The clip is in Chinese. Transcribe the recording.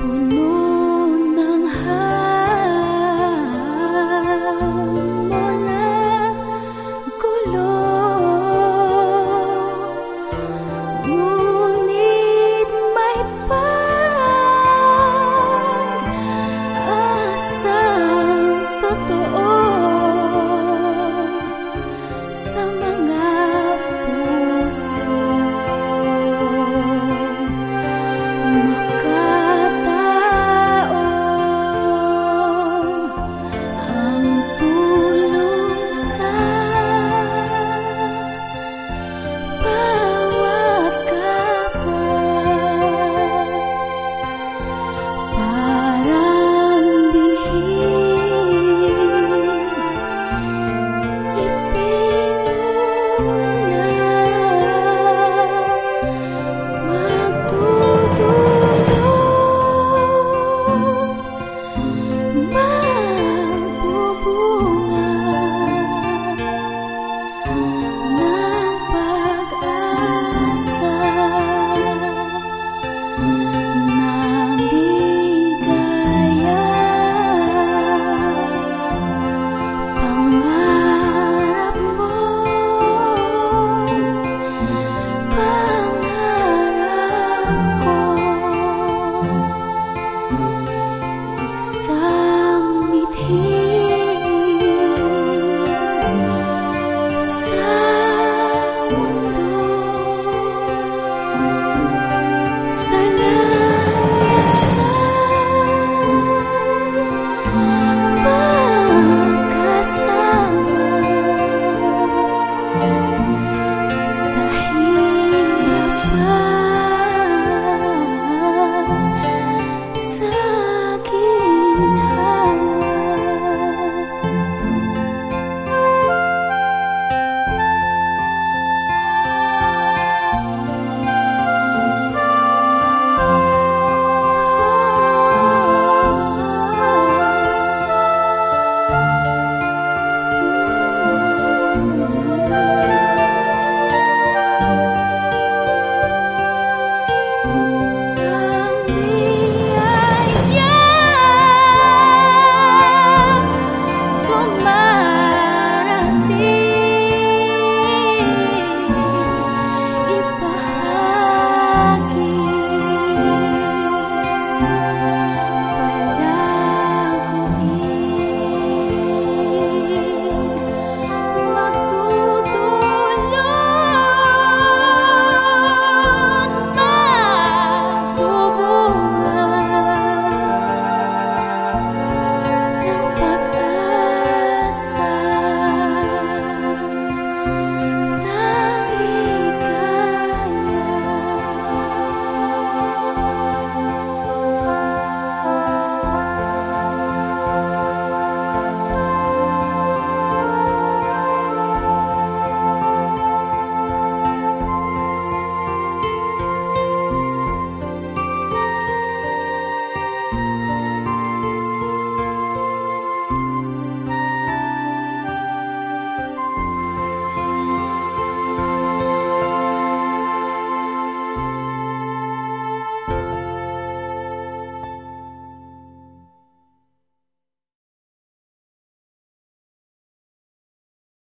不努。